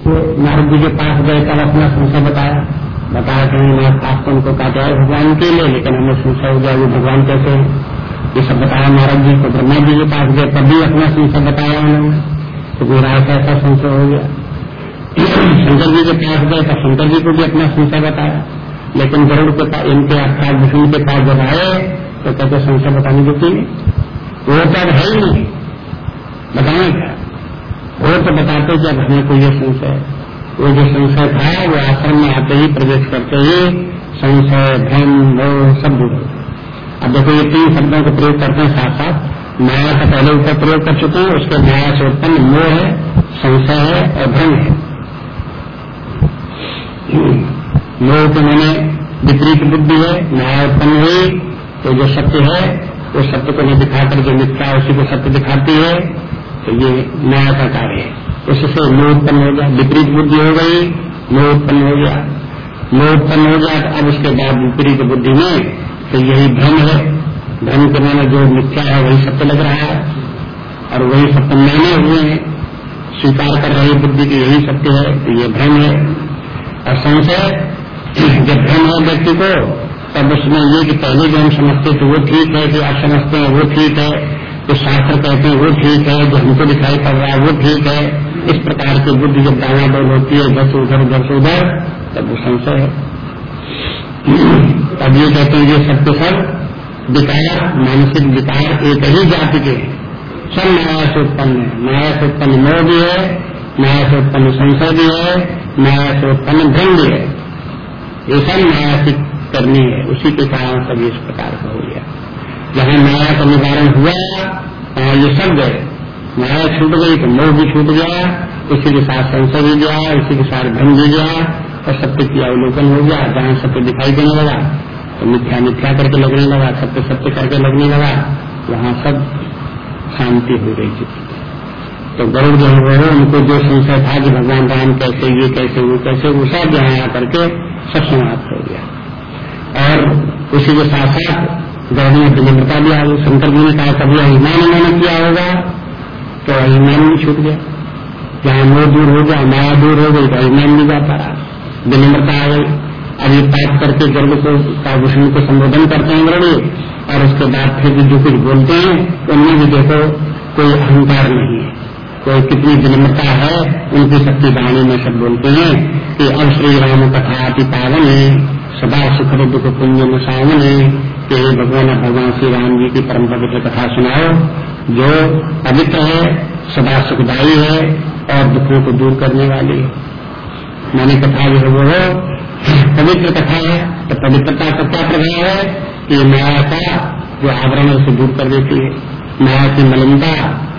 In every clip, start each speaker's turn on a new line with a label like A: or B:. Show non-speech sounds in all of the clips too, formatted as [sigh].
A: तो नारद जी के पास गए, तब अपना संशय बताया। बताया कि नाथ पास तो उनको काटा है भगवान के लिए, लेकिन हमें संशय हो वो भगवान कैसे ये सब बताया नारद जी को। ब्रह्मा जी के पास गए तब भी अपना संशय बताया उन्होंने। तो मेरा ऐसा ऐसा संशय हो गया। शंकर जी के पास गए तो शंकर जी को भी अपना संशय बताया। लेकिन गरुड़ के पास, इनके अर्थात विष्णु के पास जब आए तो कहते, संशय बताने देती वो तो अब है ही नहीं। बताए क्या? वो तो बताते अब हमें कोई ये संशय वो जो संशय था, वो आश्रम में आते ही प्रवेश करते ही संशय, भ्रम वो सब दूर अब देखो, ये तीन शब्दों का प्रयोग करते हैं साथ साथ माया का पहले ऊपर प्रयोग कर चुके हैं, उसके माया से उत्पन्न मोह है, संशय है और भ्रम है। मोह के मैंने विपरीत बुद्धि है, माया उत्पन्न हुई तो जो सत्य है, उस सत्य को नहीं दिखाकर जो मिथ्या उसी को सत्य दिखाती है। तो ये नया का कार्य है। उससे मोह उत्पन्न हो गया, विपरीत बुद्धि हो गई मोह उत्पन्न हो गया। मोह उत्पन्न हो गया तो अब उसके बाद विपरीत बुद्धि में तो यही भ्रम है। भ्रम के माने जो मिथ्या है वही सत्य लग रहा है। और वही सत्य माने हुए हैं। स्वीकार कर रही बुद्धि की यही सत्य है तो ये भ्रम है। और संशय, जब भ्रम है व्यक्ति को, तब उसमें ये कि पहले जो हम समझते थे वो ठीक है कि आप समझते हैं वो ठीक है। जो शास्त्र कहते हैं, वो ठीक है, जो हमको दिखाई पड़ रहा है, वो ठीक है। इस प्रकार की बुद्धि जब डावाडोल होती है इधर से उधर उधर से उधर, तब वो संशय है। [clears throat] तब ये कहते हैं, ये सबके सब विकार, मानसिक विकार एक ही जाति के सब माया से उत्पन्न है। माया से उत्पन्न मोह भी है माया से उत्पन्न संशय भी है माया से उत्पन्न भ्रम भी है। ये सब माया की करनी है। उसी के कारण सभी इस प्रकार का हो गया। जहाँ माया का निवारण हुआ वहाँ ये सब गए। माया छूट गई तो मोह भी छूट गया, इसी के साथ संशय भी गया, इसी के साथ भ्रम भी गया और सत्य की अवलोकन हो गया, जहाँ सत्य दिखाई देने लगा तो मिथ्या मिथ्या करके लगने लगा, सत्य सत्य करके लगने लगा, वहाँ सब शांति हो गई थी। तो गरुड़ जो है, उनको जो संशय था कि भगवान राम कैसे, ये कैसे, वो कैसे, वो सब यहाँ आकर के सब समाप्त हो गया। और उसी के साथ साथ में विनम्रता भी आ गई शंकर जी ने कहा कभी अभिमान उन्होंने किया होगा। तो अभिमान भी छूट गया। जहाँ मोह दूर हो गया माया दूर हो गई तो अभिमान भी जाता रहा। विनम्रता आ गई। अब ये पाठ करके गर्भ को का विष्णु को संबोधन करते हैं गरुड़ और उसके बाद फिर भी जो कुछ बोलते हैं, उनमें भी देखो, कोई अहंकार नहीं है। कोई कितनी विनम्रता है, उनकी शक्ति वाणी में सब बोलते हैं कि अब श्री राम कथा अति पावन है, सदा सुख दुख पुण्य में सावन है। कि भगवान भगवान श्री राम जी की परम पवित्र कथा सुनाओ, जो पवित्र है, सदा सुखदायी है और दुखों को दूर करने वाली। है मैंने कथा जो है वो है, पवित्र कथा है तो पवित्रता का क्या प्रभाव है? कि माया का जो आवरण उसे दूर कर देती है। माया की मलिनता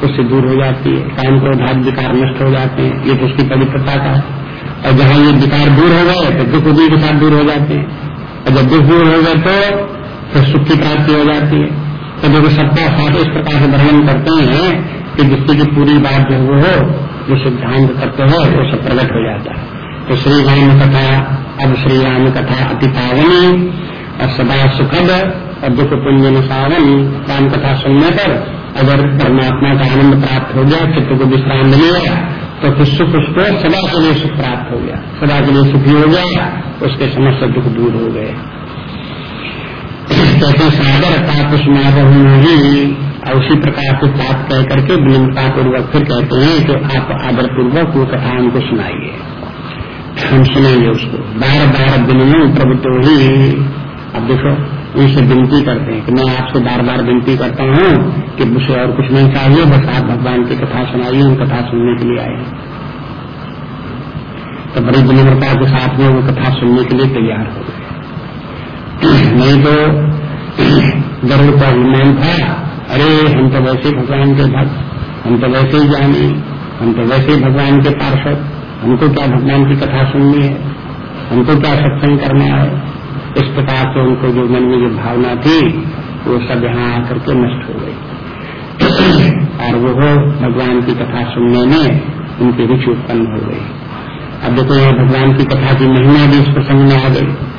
A: उससे दूर हो जाती है। काम क्रोधात विकार नष्ट हो जाते हैं। ये तो उसकी पवित्रता का और जहाँ ये विकार दूर हो गए तो दुख भी के साथ दूर हो जाते हैं। और जब दुख दूर हो गए तो फिर सुख की प्राप्ति हो जाती है। तो देखो सबका साथ इस प्रकार से वर्णन करते हैं कि जिससे की पूरी बात जो वो हो, जो सिद्धांत करते हो, वो सब प्रकट हो जाता है। तो श्री राम कथा, अब श्री राम कथा अति पावनी और सदा सुखद और दुख में सावन। राम कथा सुनने पर अगर परमात्मा का आनंद प्राप्त हो गया, चित्त को विश्राम मिल गया तो फिर सुख उसको सदा के लिए सुख प्राप्त हो गया। सदा के लिए सुखी हो गया, उसके समस्त दुख दूर हो गए। कहते सागर ताप नहीं और उसी प्रकार से पाप कह करके विनम्रता पूर्वक फिर कहते हैं कि आप आदर पूर्वक वो कथा हमको सुनाइए। हम सुनेंगे उसको। बार बार दिन में प्रभुत्व ही। अब देखो, उनसे विनती करते हैं कि मैं आपसे बार बार विनती करता हूँ कि मुझे और कुछ नहीं चाहिए, बस आप भगवान की कथा सुनाइए हम कथा सुनने के लिए आए तो बड़ी विनम्रता के साथ में वो कथा सुनने के लिए तैयार हो गए। [clears throat] नहीं तो गरुड़ का अभिमान था। अरे, हम तो वैसे भगवान के भक्त, हम तो वैसे ही जाने हम तो वैसे ही भगवान के पार्षद। हमको क्या भगवान की कथा सुननी है? हमको क्या सत्संग करना है? इस प्रकार से उनको जो मन में जो भावना थी, वो सब यहाँ आकर के नष्ट हो गई। [clears throat] और वो भगवान की कथा सुनने में उनकी रुचि उत्पन्न हो गई। अब देखो, यहाँ भगवान की कथा की महिमा भी इस प्रसंग में आ गई।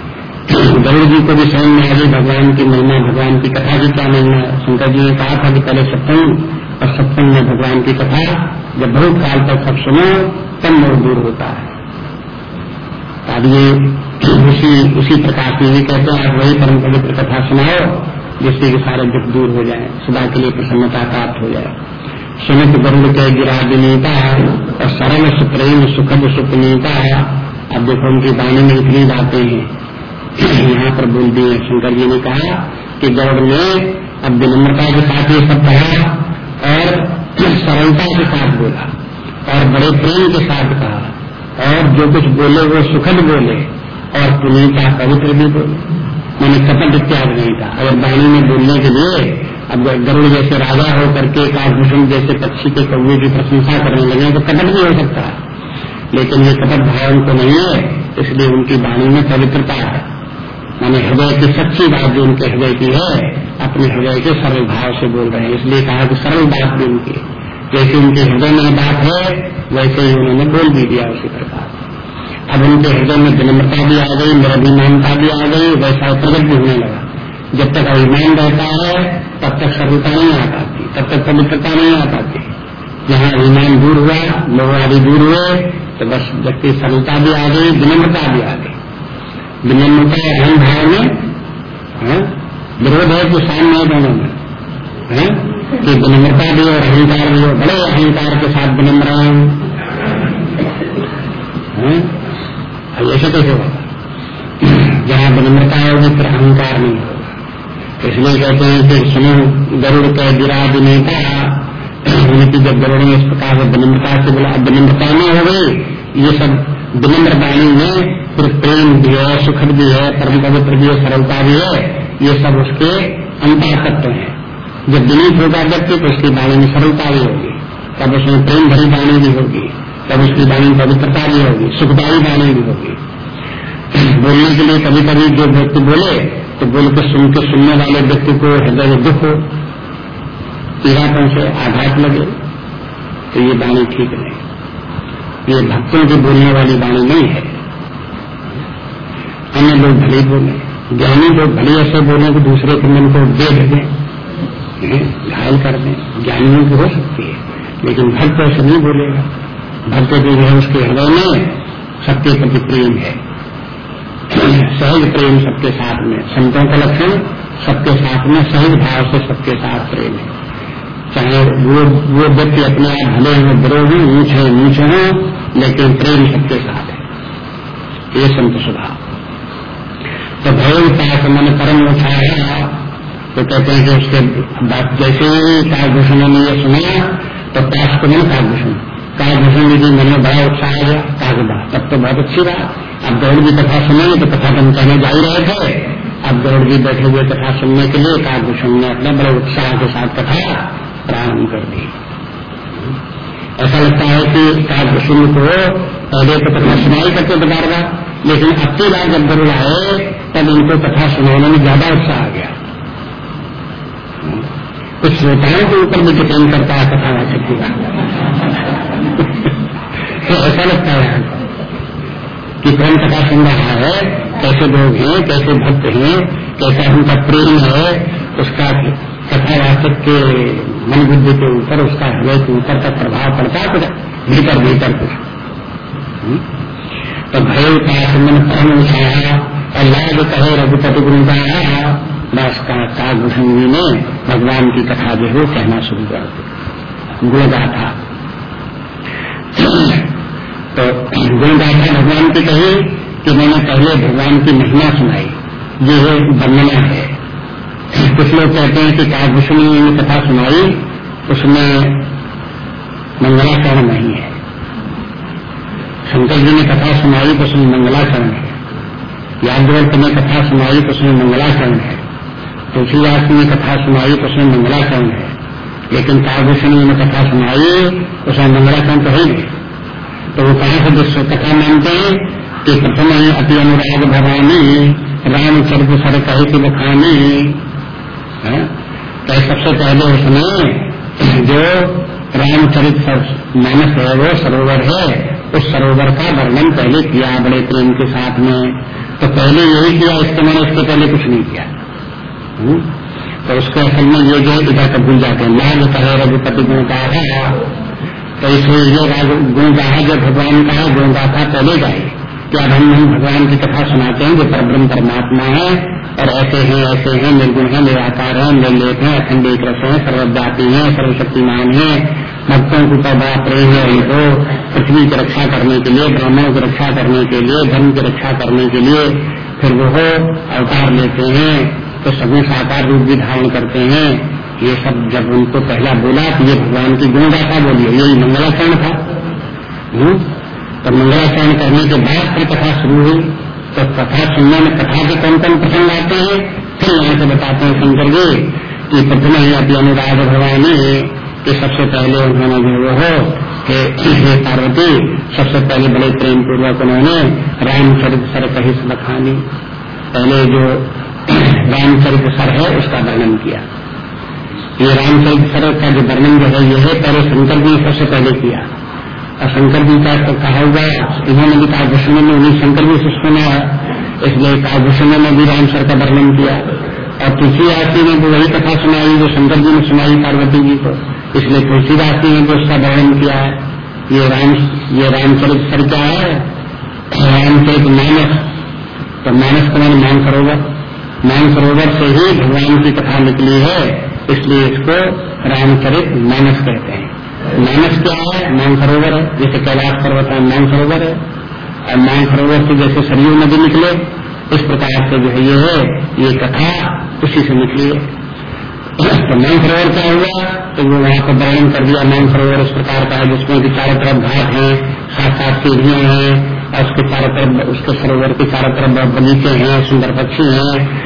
A: गरुड़ जी को भी समझ में आ गई भगवान की महिमा, भगवान की कथा की क्या महिमा शंकर जी ने कहा था कि पहले सत्संग और सत्संग में भगवान की कथा, जब बहुत काल तक सब सुनो, तब मोह दूर होता है। अब ये उसी उसी प्रकार की भी कहते हैं, आप वही परम पवित्र कथा सुनाओ, जिससे कि सारे दुख दूर हो जाए सदा के लिए प्रसन्नता प्राप्त हो जाए। सुनित गरुड़ के गिरा विनीता, और सरल सुप्रेम सुखद सुपनीता। अब देखो उनकी वाणी में इतनी बातें हैं। यहाँ पर बोल दिए शंकर जी ने कहा कि गरुड़ ने अब विनम्रता के साथ ये सब कहा और सरलता के साथ बोला और बड़े प्रेम के साथ कहा और जो कुछ बोले वो सुखद बोले और पुनीता पवित्र भी बोले। मैंने कपट इत्यादि नहीं था अगर वाणी में बोलने के लिए अब गरुड़ जैसे राजा हो करके काभूषण जैसे पक्षी के कौए की प्रशंसा करने लगे तो कपट भी हो सकता है। लेकिन ये कपट भाव उनको नहीं है, इसलिए उनकी वाणी में पवित्रता है। मैंने हृदय की सच्ची बात जो उनके हृदय की है, अपने हृदय के सरल भाव से बोल रहे हैं। इसलिए कहा कि सरल बात भी उनकी जैसे उनके हृदय में बात है, वैसे ही उन्होंने बोल भी दिया उसी प्रकार अब उनके हृदय में विनम्रता भी आ गई, निरभिमानता भी आ गई, वैसा प्रगट भी होने लगा। जब तक अभिमान रहता है, तब तक सरलता नहीं आ पाती, तब तक पवित्रता नहीं आ पाती। जहाँ अभिमान दूर हुआ लोग आदि दूर हुए तो बस व्यक्ति सरलता भी आ गई, विनम्रता भी आ गई। विनम्रता अहम भाव में हाँ, विरोध है तो सामने है दोनों में है? कि विनम्रता भी और अहंकार भी हो बड़े अहंकार के साथ विनम्र है। ऐसे कैसे होगा? जहाँ विनम्रता होगी फिर अहंकार नहीं होगा। इसलिए कहते हैं कि सुनो गरुड़ के गिरा विनेता उनकी जब गरुड़ में इस प्रकार से विनम्रता से बोला विनम्रता में हो गई ये सब विनम्र वाणी में फिर प्रेम भी है सुखद भी है परम पवित्र भी है, सरलता भी है, ये सब उसके अंतर तत्व है। जब विनीत होगा व्यक्ति तो उसकी वाणी में सरलता भी होगी। तब उसमें प्रेम भरी वाणी भी होगी। तब उसकी वाणी पवित्रता भी होगी, सुखदायी वाणी भी होगी। बोलने के लिए कभी कभी जो व्यक्ति बोले तो बोल के सुन के सुनने वाले व्यक्ति को हृदय दुख हो पीड़ा पहुँचे आघात लगे तो ये वाणी ठीक नहीं। ये भक्तों की बोलने वाली वाणी नहीं है। अन्य लोग भले बोले। ज्ञानी लोग भले ऐसे बोले कि दूसरे के मन को दे दें घायल कर दें। ज्ञानियों की हो सकती है, लेकिन भक्त ऐसे नहीं बोलेगा। भक्त जो है उसके हृदय में सबके प्रति प्रेम है। सहज प्रेम सबके साथ में, संतों का लक्षण सबके साथ में, सहज भाव से सबके साथ प्रेम है। चाहे वो वो व्यक्ति अपने आप भले हैं हों ऊँचे, नीचे हों, लेकिन प्रेम सबके साथ है। ये संत स्वभाव। तो भय का मन परम उठाया। तो कहते हैं कि उसके जैसे ही कालभूषण ने ये सुना तो पास को नहीं कालभूषण। कहा भूषण जी मन में बड़ा उत्साह आ गया कहा तब तो बहुत अच्छी बात। अब दौड़ भी कथा सुने तो कथा तो हम कहने जा ही रहे थे। अब दौड़ भी बैठे हुए कथा सुनने के लिए काभूषण ने अपने बड़े उत्साह के साथ कथा प्रारंभ कर दी। ऐसा लगता है कि काभूषण को पहले तो कथा सुनाई करके बता रहा। लेकिन अब की बार जब गरुड़ आए तब उनको कथा सुनाने में ज़्यादा उत्साह आ गया। कुछ श्रोताओं के ऊपर भी डिपेंड करता है कथा वाचक की बात। [laughs] तो ऐसा लगता है कि कौन कथा सुन रहा है, कैसे लोग हैं, कैसे भक्त हैं, कैसा उनका प्रेम है, उसका कथावाचक के मन बुद्धि के ऊपर, उसका हृदय के ऊपर का प्रभाव पड़ता है कुछ भीतर भीतर कुछ? तो भय का मन परम उठाया और लाभ कहे रघुपति गुरु का बस का काभूषण ने भगवान की कथा जो है कहना शुरू कर दी गुणगाथा तो गुणगाथा भगवान की कही कि मैंने पहले भगवान की महिमा सुनाई ये है वर्णना है कुछ लोग कहते हैं कि काभूषण ने कथा सुनाई उसमें मंगलाचरण नहीं है। शंकर जी ने कथा सुनाई तो उसमें मंगलाचरण है। यादवर्त ने कथा सुनाई तो उसमें मंगलाचरण है। तुलसीदास ने कथा सुनाई तो उसमें मंगलाचरण है। लेकिन काभूषण ने कथा सुनाई उसमें मंगलाचरण तो है तो वो कहा से कथा मानते हैं कि प्रथम अति अनुराग भवानी रामचरित सर कहे की बखानी। तो सबसे पहले उसने जो रामचरित मानस है, वो सरोवर है। उस सरोवर का वर्णन पहले किया बड़े प्रेम के साथ में तो पहले यही किया, इसके मैंने इसके पहले कुछ नहीं किया। हम्म? तो उसको असल में ये जो इधर का भूल जाते हैं लाभ कहे रघुपति गुण का है। तो इसलिए ये गुण गाहा जो भगवान का है गुण गाथा पहले का है कि अब हम भगवान की कथा सुनाते हैं, जो परब्रह्म परमात्मा है, और ऐसे हैं ऐसे हैं, निर्गुण है, निराकार है, निर्लेप है अखंड एक रस है, सर्वव्यापी है, सर्वशक्तिमान है। भक्तों के ऊपर बड़ा प्रेम है उनको पृथ्वी की रक्षा करने के लिए, ब्राह्मणों की रक्षा करने के लिए, धर्म की रक्षा करने के लिए फिर वो अवतार लेते हैं तो सभी साकार रूप भी धारण करते हैं। ये सब जब उनको पहला बोला तो ये भगवान की गुणगाथा बोलिए यही मंगलाचरण था। हम्म? तो मंगलाचरण करने के बाद फिर कथा शुरू हुई। तो कथा सुनने में कथा के कौन कौन प्रसंग आते हैं, फिर यहाँ से बताते हैं शंकर जी कि प्रथम ही अभी अनुराग भगवान कि सबसे पहले उन्होंने जो वो हो कि पार्वती, सबसे पहले बड़े प्रेम पूर्वक उन्होंने रामचरित सर कही बखानी, पहले जो [clears throat] रामचरित सर है उसका वर्णन किया। ये रामचरित सर का जो वर्णन जो है, ये है पहले शंकर जी सबसे पहले किया। और शंकर जी का तो कहा हुआ, इन्होंने भी काव्यभूषण में, उन्हीं शंकर जी से सुना इसलिए काव्यभूषण में भी राम सर का वर्णन किया। और तुलसीदास आरती ने भी वही कथा सुनाई, जो शंकर जी ने सुनाई पार्वती जी को। इसलिए तुलसीदास ने भी उसका वर्णन किया है। ये राम, ये रामचरित सर क्या है? रामचरित मानस। तो मानस को मैंने मान सरोवर। मान सरोवर से ही भगवान की कथा निकली है, इसलिए इसको रामचरित मानस कहते हैं। मानस क्या है? मान सरोवर है। जैसे कैलाश पर्वत है, मान सरोवर है। और मान सरोवर से जैसे सरयू नदी निकले, इस प्रकार से जो है ये है, ये कथा उसी से निकली है। तो मान सरोवर क्या हुआ तो वो वहाँ पर वर्णन कर दिया मान सरोवर इस प्रकार का है जिसमें कि चारों तरफ़ घाट है सात सात सीढ़ियाँ हैं, और उसके चारों तरफ़, उसके सरोवर के चारों तरफ़ बगीचे हैं, सुंदर पक्षी हैं,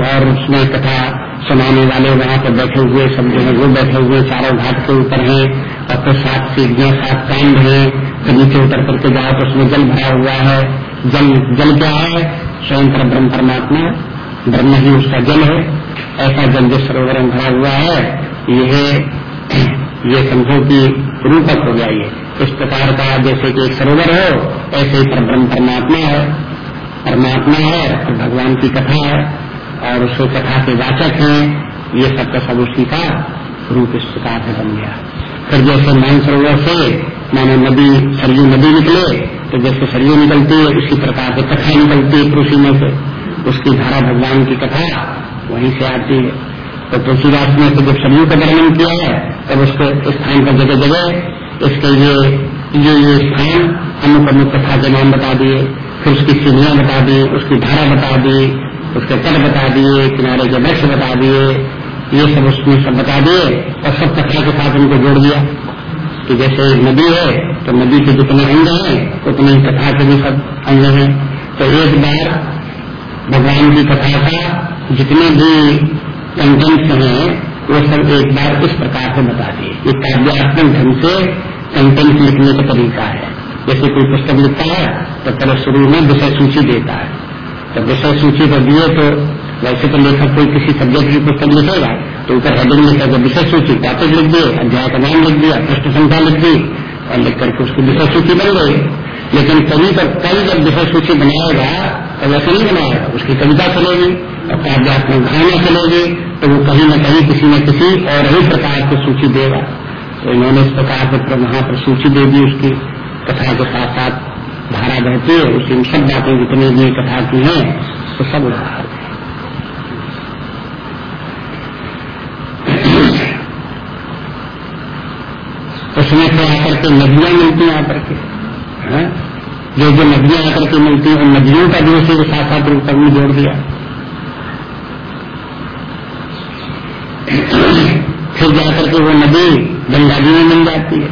A: और उसमें कथा सुनाने वाले वहाँ पर बैठे हुए, सब जो है वो बैठे हुए चारों घाट के ऊपर हैं, और फिर सात सीढ़ियाँ, सात कांड हैं फिर नीचे उतर करके जाओ तो उसमें जल भरा हुआ है। जल जल क्या है? स्वयं पर ब्रह्म परमात्मा, ब्रह्म ही उसका जल है। ऐसा जल जो सरोवर में भरा हुआ है, यह [clears throat] ये समझो कि रूपक हो गया ये। इस प्रकार का जैसे कि एक सरोवर हो, ऐसे ही पर ब्रह्म परमात्मा है। परमात्मा है, और भगवान की कथा है, और उसको कथा के वाचक है, ये सब का सब उसी का रूप इस प्रकार से बन गया। फिर जैसे मान सरोवर से, मानो नदी, सरयू नदी निकले तो जैसे सरयू निकलती है, उसी प्रकार से कथा निकलती है कृषि में से। उसकी धारा भगवान की कथा वहीं से आती है। तो तुलसीदास ने तो जब सरयू का वर्णन किया है, तब उसके स्थान पर जगह जगह इसके लिए ये ये स्थान अमुक अमुक कथा के नाम बता दिए, फिर उसकी सीढ़ियाँ बता दी उसकी धारा बता दी उसके तट बता दिए, किनारे के वृक्ष बता दिए, ये सब उसने सब बता दिए और सब कथा के साथ उनको जोड़ दिया कि जैसे नदी है तो नदी के जितने अंग हैं, उतने ही कथा के भी सब अंग हैं। तो एक बार भगवान की कथा का जितने भी कंटेंट्स हैं, वो सब एक बार इस प्रकार से बता दिए। ये काव्यात्मक ढंग से कंटेंट लिखने का तरीका है। जैसे कोई पुस्तक लिखता है तो पहले शुरू में विषय सूची देता है। जब विषय सूची पर दिए तो वैसे तो लेखक कोई किसी सब्जेक्ट की पुस्तक लिखेगा तो ऊपर हेडिंग लिखा जब विषय सूची टॉपिक लिख दिए, अध्याय का नाम लिख दिया, पृष्ठ संख्या लिख दी, और लिख करके उसकी विषय सूची बन गई। लेकिन कभी तक कल जब विषय सूची बनाएगा तो वैसे नहीं बनाएगा, उसकी कविता चलेगी। और काव्यात्मक भावना चलेगी तो वो कहीं न कहीं किसी न किसी और ही प्रकार की सूची देगा। तो इन्होंने इस प्रकार से वहाँ पर सूची दे दी उसकी कथा के साथ साथ धारा बहती है उसी सब बातें जितनी भी कथा की हैं तो सब उदाहरण उसमें से आकर के नदियाँ मिलती हैं आकर के? जो जो नदियाँ आकर के मिलती हैं, उन नदियों का भी उसी के साथ साथ रूप में जोड़ दिया। फिर जाकर के वो नदी गंगा जी में मिल जाती है।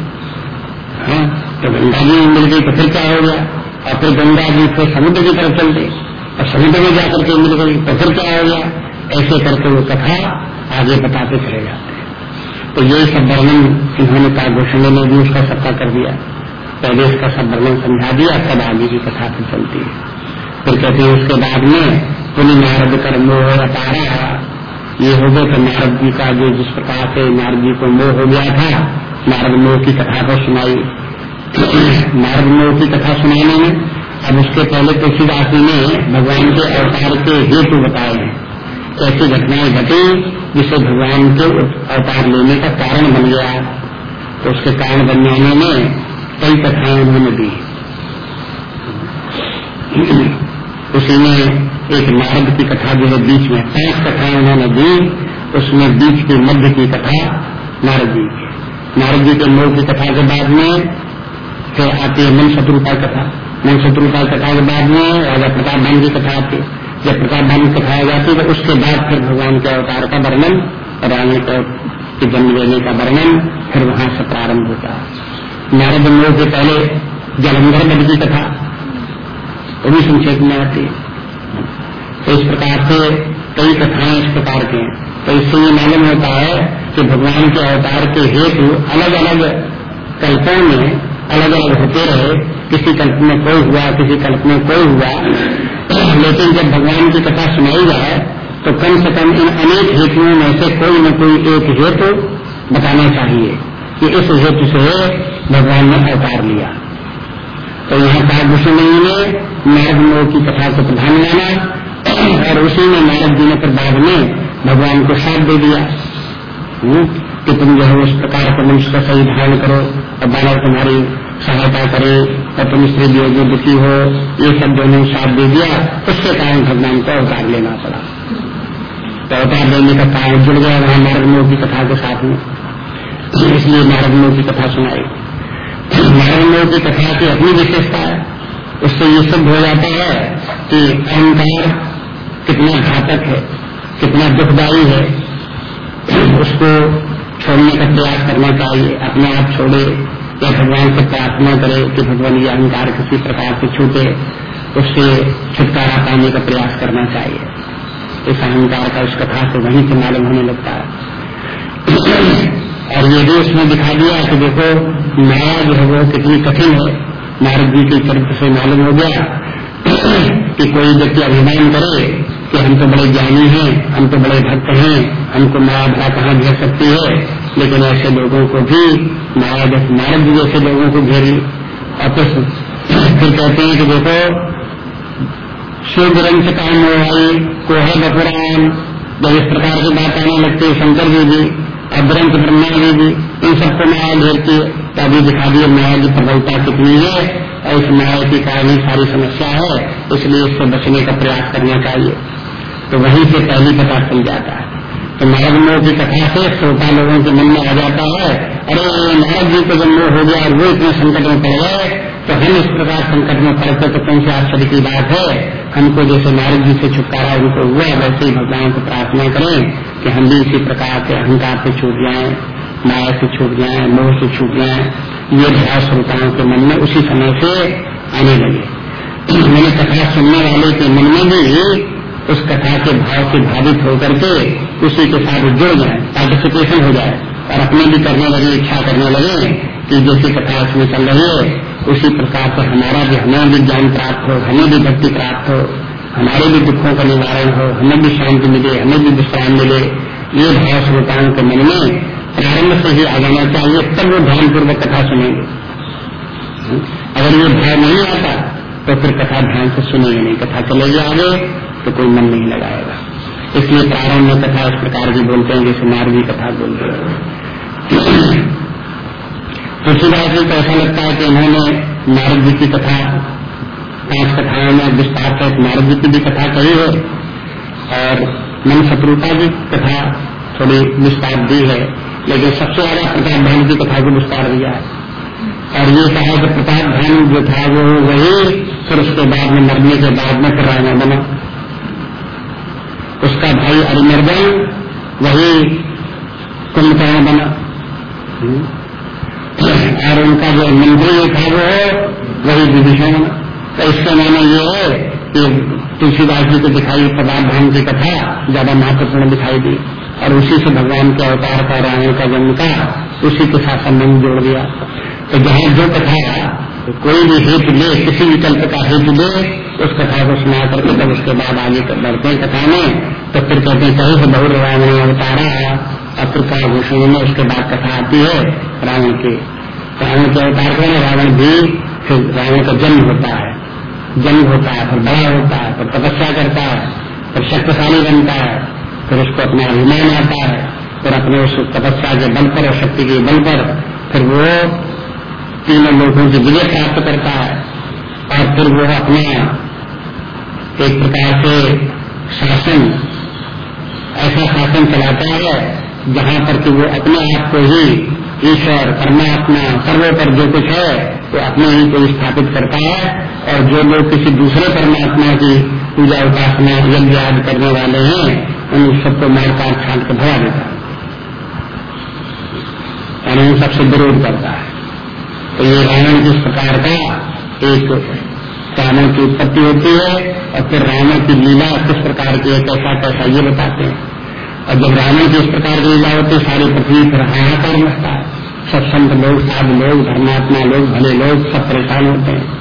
A: हाँ? तो गंगा जी में मिल गई तो फिर क्या हो गया? और फिर गंगा जी फिर समुद्र की तरफ़ चल गई। और समुद्र में जाकर के मिल गई तो फिर क्या हो गया? ऐसे करके वो कथा आगे बताते चले जाते हैं। तो ये सब वर्णन इन्होंने काभूषण ने भी उसका सबका कर दिया। पहले इसका सब वर्णन समझा दिया, तब आगे की कथा फिर चलती है। फिर कहते हैं, उसके बाद में पुण्य नारद मोह अतारा ये हो गए नारद जी का जो जिस प्रकार से नारद जी को मोह हो गया था नारद मोह की कथा को सुनाई। नारद मोह की कथा सुनाने में, अब उसके पहले तुलसीदास जी ने भगवान के अवतार के हेतु बताए हैं। ऐसी घटनाएँ घटी जिसे भगवान के अवतार लेने का कारण बन गया। तो उसके कारण बन जाने में कई कथाएँ उन्होंने दी। उसी में एक नारद की कथा जो है बीच में, पाँच कथाएँ उन्होंने दी, उसमें बीच के मध्य की कथा, नारद जी नारद जी के मोह की कथा के बाद में फिर आती है मन शत्रुता कथा? मन शत्रुता कथा के बाद में राजा प्रताप धाम की कथा आती जब प्रताप धाम की कथा जाती है तो उसके बाद फिर भगवान के अवतार का वर्णन, रानी का जन्म लेने का वर्णन, फिर वहाँ से प्रारंभ होता है। नारद मोह के पहले जलंधर बद की कथा, वो भी संक्षेप में आती है। तो इस प्रकार से कई कथाएँ इस प्रकार के हैं। तो इससे ये मालूम होता है कि भगवान के अवतार के हेतु अलग अलग कल्पों में अलग अलग होते रहे। किसी कल्प में कोई हुआ, किसी कल्प में कोई हुआ। लेकिन जब भगवान की कथा सुनाई जाए तो कम से कम इन अनेक हेतुओं में से कोई न कोई एक हेतु बताना चाहिए कि इस हेतु से भगवान ने अवतार लिया। तो यहाँ कालभूषण ने नारद मोह की कथा को प्रधान माना और उसी में नारद जी ने फिर बाद में भगवान को साथ दे दिया। कि तुम जो है उस प्रकार का मनुष्य का सही धारण करो और बालक तुम्हारी सहायता करे और तुम स्त्री जो जो दुखी हो, ये सब जो उन्होंने साथ दे दिया, उसके कारण भगवान को अवतार लेना पड़ा। तो अवतार लेने का कारण जुड़ गया वहाँ नारद मोह की कथा के साथ में। इसलिए नारद मोह की कथा सुनाई। नारायण की कथा की अपनी विशेषता है। उससे ये सब हो जाता है कि अहंकार कितना घातक है, कितना दुखदायी है। उसको छोड़ने का प्रयास करना चाहिए, अपने आप छोड़े, या भगवान से प्रार्थना करे कि भगवान ये अहंकार किसी प्रकार से छूटे, उससे छुटकारा पाने का प्रयास करना चाहिए। इस अहंकार का उस कथा से वहीं से मालूम होने लगता है। और ये भी उसमें दिखा दिया कि देखो माया जो है वो कितनी कठिन है। नारद जी के चरित्र से मालूम हो गया [clears throat] कि कोई व्यक्ति अभिमान करे कि हम तो बड़े ज्ञानी हैं, हम तो बड़े भक्त हैं, हमको माया भरा कहाँ घेर सकती है? लेकिन ऐसे लोगों को भी माया नारद जी जैसे लोगों को घेरी। और [clears throat] फिर कहते हैं कि देखो शिव ग्रंथ का मोहाई कोह बपुराम जब इस प्रकार की बात आने लगती है शंकर जी भी अग्रंथ ब्रह्मा जी भी इन सबको माया घेरती है। तो अभी दिखा दिए माया की प्रबलता कितनी है और इस माया के कारण ही सारी समस्या है, इसलिए इससे बचने का प्रयास करना चाहिए। तो वहीं से पहली पता चल जाता है। तो महाराज मोह की कथा से श्रोता लोगों के मन में आ जाता है, अरे महाराज जी को जब मोह हो गया और वो इतने संकट में पड़ गए तो हम इस प्रकार संकट में पड़ते तो कौन से आश्चर्य की बात है? हमको जैसे नारद जी से छुटकारा उनको हुआ, वैसे ही भगवान को प्रार्थना करें कि हम भी इसी प्रकार के अहंकार से छूट जाए, माया से छूट जाए, मोह से छूट जाए। ये भाव श्रोताओं के मन में उसी समय से आने लगे। मैंने कथा सुनने वाले के मन में भी उस कथा के भाव से भावित होकर के उसी के साथ जुड़ जाए पार्टिसिपेशन हो जाए, और अपने भी करने लगे, इच्छा करने लगे कि जैसी कथा उसमें चल रही है, उसी प्रकार से हमारा भी, हमें भी ज्ञान प्राप्त हो, हमें भी भक्ति प्राप्त हो, हमारे भी दुखों का निवारण हो, हमें भी शांति मिले, हमें भी विश्राम मिले, ये भाव श्रोताओं के मन में प्रारंभ से ही आ जाना चाहिए, तब वो ध्यानपूर्वक कथा सुनेंगे। अगर ये भाव नहीं आता तो फिर कथा ध्यान से सुनेंगे नहीं, कथा चलेगी आगे तो कोई मन नहीं लगाएगा। इसलिए प्रारंभ में कथा इस प्रकार की बोलते हैं जैसे नारदी कथा बोलते हैं। तुलसीदास जी को ऐसा लगता है कि उन्होंने नारद जी की कथा, पाँच कथाओं में विस्तार से नारद जी की भी कथा कही है और मन शत्रुता की कथा थोड़ी विस्तार दी है, लेकिन सबसे ज़्यादा प्रताप धाम की कथा को विस्तार दिया है। और ये कहा कि प्रताप धाम जो था, वो वही फिर उसके बाद में मरने के बाद में फिर राजा बना। उसका भाई अरिमर्दन वही कुंभकर्ण बना। और उनका जो मंत्री था वो वही विभीषण बना। तो इसका माना ये है कि तुलसीदास जी को दिखाई प्रभात धाम की कथा ज़्यादा महत्वपूर्ण दिखाई दी। और उसी से भगवान के अवतार का, रावण का जन्म का, उसी के साथ संबंध जोड़ दिया। तो जहाँ जो कथा कोई भी हेतु ले, किसी विकल्प का हेतु ले उस कथा को सुना करके जब उसके बाद आगे बढ़ते हैं कथा में तो फिर कहते हैं कहीं से बहु रावण अवतारा और फिर का भूषण में उसके बाद कथा आती है रावण की। रावण के अवतार का रावण भी फिर रावण का जन्म होता है। जन्म होता है, फिर बड़ा होता है, फिर तपस्या करता है, फिर शक्तिशाली बनता है, फिर उसको अपना अभिमान आता है, फिर अपने उस तपस्या के बल पर और शक्ति के बल पर, फिर वो तीनों लोगों की विजय प्राप्त करता है। और फिर वो अपना एक प्रकार से शासन, ऐसा शासन चलाता है, जहाँ पर कि वो अपने आप को ही ईश्वर, परमात्मा सर्वोपर जो कुछ है, वो अपने ही को स्थापित करता है, और जो लोग किसी दूसरे परमात्मा की पूजा उपासना, यज्ञ आदि करने वाले हैं उन सबको मार काट छाट के भगा देता है। और उन सबसे विरोध करता है। तो ये रावण किस प्रकार का एक रावण की उत्पत्ति होती है और फिर रावण की लीला किस प्रकार की है, कैसा कैसा, ये बताते हैं। और जब रावण की इस प्रकार की लीला होती है, सारी पृथ्वी फिर हाहाकार मचता है। सब संत लोग, साधु लोग, धर्मात्मा लोग, भले लोग, सब परेशान होते हैं।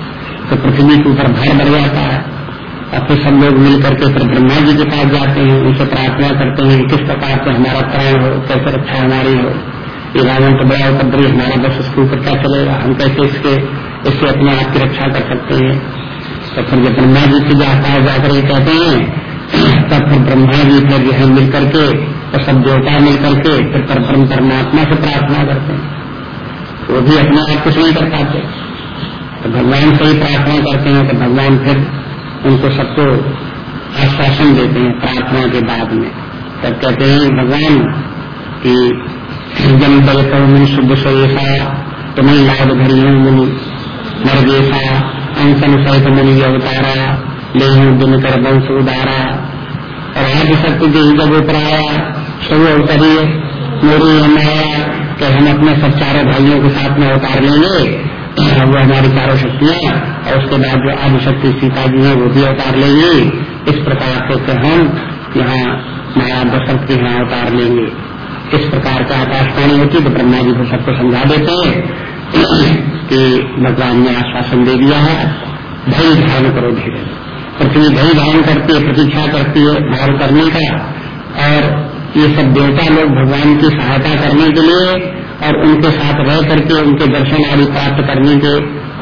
A: तो पृथ्वी के ऊपर भय बढ़ जाता है। और फिर सब लोग मिल करके फिर ब्रह्मा जी के पास जाते हैं, उनसे प्रार्थना करते हैं किस प्रकार से हमारा प्राण हो, कैसे रक्षा हमारी हो। ये रावण तो बड़ा उपद्रवी, हमारा बस उसके ऊपर क्या चलेगा? हम कैसे इसके, इससे अपने आप की रक्षा कर सकते हैं? तो फिर जब ब्रह्मा जी की जाता है, जाकर ये कहते हैं, तब फिर ब्रह्मा जी फिर जो है मिल करके और सब देवता मिल करके फिर परम परमात्मा से प्रार्थना करते हैं। वो भी अपने आप कुछ नहीं कर पाते। तो भगवान से ही प्रार्थना करते हैं तो भगवान फिर उनको सबको आश्वासन देते हैं प्रार्थना के बाद में। तब कहते हैं, भगवान, कि जन बल कहो शुद्ध सहेसा तुम्हें लाभ भरी मुनि। सहित मुनि अवतारा ले हूँ दिन कर वंश उदारा और आज शक्ति जो जब आया सब अवतरी मेरी हमारा कि हम अपने सब चारों भाइयों के साथ में अवतार लेंगे वो हमारी चारों शक्तियाँ और उसके बाद जो आदिशक्ति सीता जी है वो भी अवतार लेंगे इस प्रकार से हम यहाँ माया दशरथ के यहाँ अवतार लेंगे इस प्रकार का आकाशवाणी होती तो ब्रह्मा जी को सबको समझा देते हैं कि भगवान ने आश्वासन दे दिया है भय धारण करो धीरे। पृथ्वी भय धारण करती है प्रतीक्षा करती है धारण करने का। और ये सब देवता लोग भगवान की सहायता करने के लिए और उनके साथ रह करके उनके दर्शन आदि प्राप्त करने के,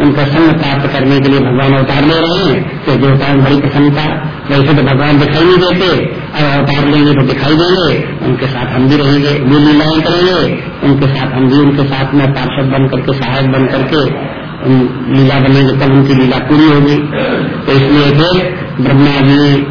A: उनका संग प्राप्त करने के लिए भगवान अवतार ले रहे हैं। तो देवताओं बड़ी प्रसन्नता वैसे तो भगवान दिखाई नहीं देते, और अवतार लेंगे तो दिखाई देंगे। उनके साथ हम भी रहेंगे, वो लीलाएँ करेंगे। उनके साथ हम भी उनके साथ में पार्षद बन करके, सहायक बन करके लीला बनेंगे तब उनकी लीला पूरी होगी। तो इसलिए फिर ब्रह्मा जी,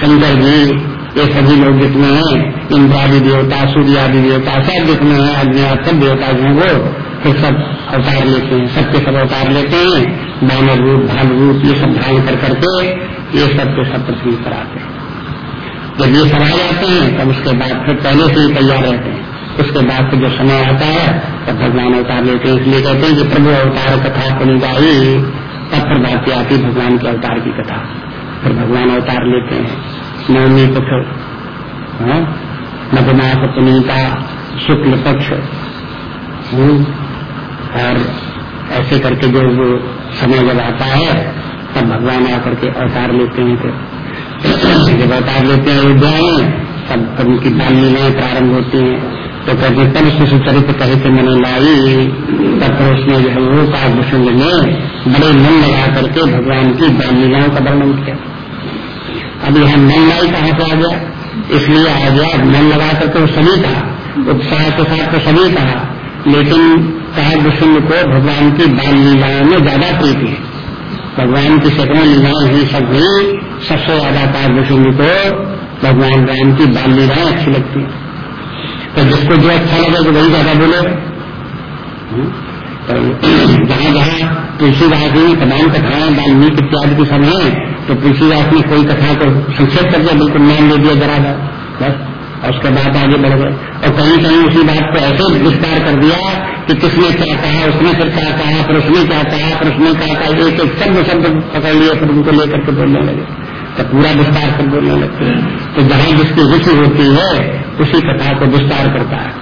A: शंकर जी, ये सभी लोग जितने हैं, इंद्रादि देवता, सूर्य आदि देवता, सब जितने हैं अज्ञात सब देवता जो वो फिर सब अवतार लेते हैं। सबके सब अवतार लेते हैं। बानर रूप, भाल रूप, ये सब धारण कर करके ये सब के सब पृथ्वी पर आते हैं। जब ये सब आ जाते हैं, तब उसके बाद फिर पहले से ही तैयार रहते हैं। उसके बाद फिर जो समय आता है, तब भगवान अवतार लेते हैं इसलिए कहते हैं कि प्रभु अवतार कथा पुनी गाई तब फिर बात आती भगवान के अवतार की कथा फिर भगवान अवतार लेते हैं नवमी पक्ष हाँ? मधुमास पुनीता शुक्ल पक्ष हम्म? और ऐसे करके जो वो समय जब आता है, तब भगवान आकर के अवतार लेते हैं फिर जब अवतार लेते हैं अयोध्या में तब उनकी बाल लीलाएँ प्रारंभ होती हैं तो कहते तब शिशु चरित्र कहे थे, मैंने लाई, तब उसने जो है वो काव्य में बड़े मन लगा करके भगवान की बाल लीलाओं का वर्णन किया। अब यह मन लाई कहाँ से आ गया? इसलिए आ गया मन लगा करके वो सभी कहा, उत्साह के साथ तो सभी कहा, लेकिन काव्य को भगवान की बाल लीलाओं में ज़्यादा प्रीति है। भगवान की सैकड़ों लीलाएँ हुई सब हुई, सबसे ज़्यादा काव्य को भगवान राम की बाल लीलाएँ अच्छी लगती है। तो जिसको जो अच्छा लगे तो वही ज़्यादा बोले। हम्म? जहाँ जहाँ तुलसीदास जी तमाम कथाएँ वाल्मीकि इत्यादि की सब है तो तुलसीदास ने कोई कथा को संक्षेप कर दिया, बिल्कुल नाम दे दिया जरा बस, और उसके बाद आगे बढ़ गए। और कहीं कहीं उसी बात को ऐसे विस्तार कर दिया कि किसने क्या कहा, उसने फिर क्या कहा, फिर उसने क्या कहा, फिर उसने क्या कहा, एक एक शब्द शब्द पकड़ लिए, फिर उनको लेकर के बोलने लगे। तो पूरा विस्तार कर बोलने लगते हैं तो जहाँ जिसकी रुचि होती है उसी कथा को विस्तार करता है।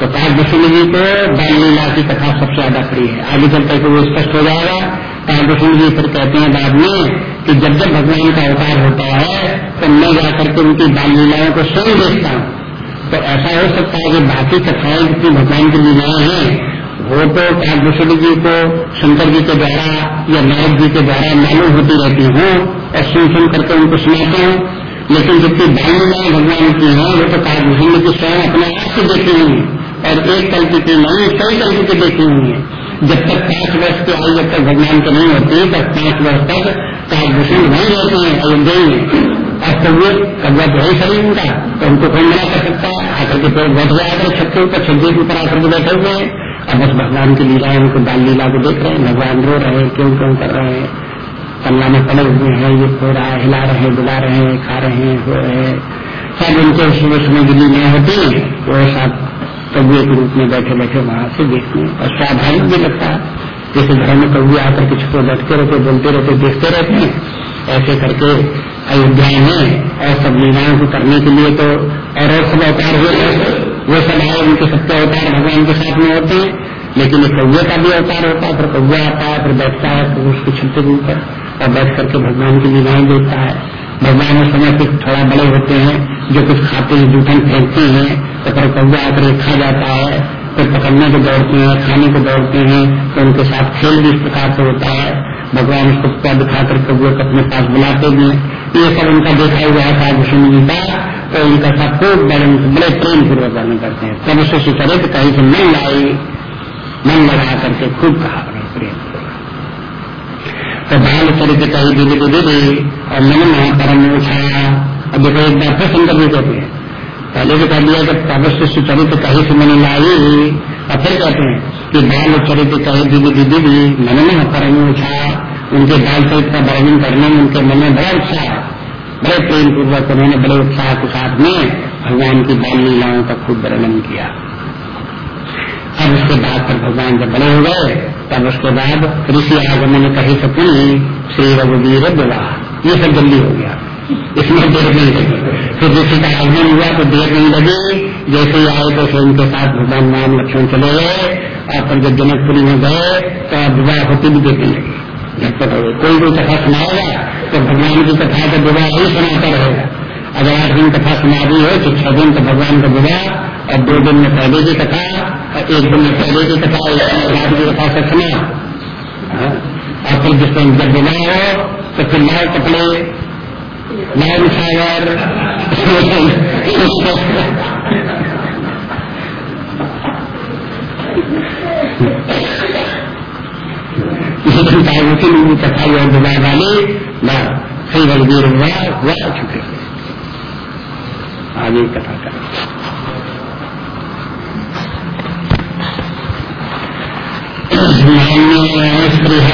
A: तो काव्य जी को बाल लीला की कथा सबसे ज़्यादा प्रिय है। आगे चल करके वो स्पष्ट हो जाएगा। काव्य जी फिर कहते हैं बाद में कि जब जब भगवान का अवतार होता है तो मैं जाकर के उनकी बाल लीलाओं को स्वयं देखता हूँ। तो ऐसा हो सकता है कि बाकी कथाएँ जितनी भगवान की लीलाएँ हैं, वो तो काव्यश्री जी को शंकर जी के द्वारा या नारद जी के द्वारा मालूम होती रहती हूँ और सुन सुन करके उनको सुनाते हूँ। लेकिन जितनी बाल लीलाएँ भगवान की है वो तो कहा काव्यश्री की स्वयं अपने आप से देखी हुई और एक कल्पी की नहीं कई कल्पी की देखी हुई है। जब तक पाँच वर्ष की आयु जब तक भगवान की नहीं होती, तब पाँच वर्ष तक कालभूषण नहीं रहते हैं अयोध्या में अब तो ये कब्जा जो है शरीर उनका। तो उनको कौन मना कर सकता है। आकर के पेड़ बैठ गया आकर छत के ऊपर छज्जे के ऊपर आकर के बैठे हुए हैं। अब बस भगवान की लीला उनको बाल लीला को देख रहे हैं। भगवान रो रहे हैं, क्यों क्यों कर रहे हैं? कल्ला में पड़े हुए हैं, ये हो रहा है, हिला रहे हैं, बुला रहे हैं, खा रहे हैं हो रहे हैं। सब उनको सुबह गिली नहीं होती वो सब कौए के रूप में बैठे बैठे वहाँ से देखते हैं। और स्वाभाविक भी लगता है, जैसे घर में कौए आकर के छुपे बैठते रहते, बोलते रहते, देखते रहते हैं, ऐसे करके अयोध्या में और सब लीलाओं को करने के लिए तो और सब अवतार हुए वो सब आए, उनके सबके अवतार भगवान के साथ में होते हैं, लेकिन ये कौए का भी अवतार होता है, फिर कौआ आता है, फिर बैठता है तो उसके छत्ते के ऊपर और बैठ करके भगवान की लीलाएँ देखता है। भगवान उस समय कुछ थोड़ा बड़े होते हैं, जो कुछ खाते हैं, जूठन फेंकते हैं तो फिर कौआ आकर खा जाता है, फिर पकड़ने को दौड़ते हैं, खाने को दौड़ते हैं तो उनके साथ खेल भी इस प्रकार से होता है। भगवान उसको क्या दिखाकर कौए को अपने पास बुलाते भी ये सब उनका देखा हुआ है जी का तो उनका सब खूब बड़े बड़े प्रेम पूर्वक वर्णन करते हैं। तब उसे सुचरित कहीं से मन लाई। मन लगा करके खूब कहा प्रेम। तो बाल चरित्र कही दीदी दीदी और मन महापरम उठाया अब देखो, एक बार फिर सुंदर भी कहते हैं। पहले तो कह दिया कि तपस्व सुचरित कही से मन लाई और फिर कहते हैं कि बाल चरित्र कही दीदी दीदी भी मन महापरम उठाया उनके बाल चरित्र का वर्णन करने में उनके मन में बड़ा उत्साह बड़े प्रेम पूर्वक उन्होंने बड़े उत्साह के साथ में भगवान की बाल लीलाओं का खूब वर्णन किया। अब उसके बाद फिर भगवान जब बड़े हो गए, तब उसके बाद ऋषि आगमन कही सकुनी श्री रघुवीर विवाह। ये सब जल्दी हो गया। इसमें देर नहीं लगी। फिर ऋषि का आगमन हुआ तो देर नहीं लगी। जैसे ही आए तो उनके साथ भगवान राम, लक्ष्मण चले गए और फिर जब जनकपुरी में गए तो विवाह होती भी देखने लगी। झटपट हो कोई कोई कथा सुनाएगा तो भगवान की कथा का विवाह ही सुनाता रहेगा। अगर आठ दिन कथा सुना हो तो छह दिन तो भगवान का विवाह और दो दिन में पहले की कथा, और एक दिन में पहले की कथा एक बाद की कथा से सुना। हाँ? और फिर जिस दिन जब विवाह हो तो फिर नए कपड़े नए उसी कथा और विवाह वाले सही रघुवीर हुआ हुआ चुके। आगे कथा करें। [clears throat]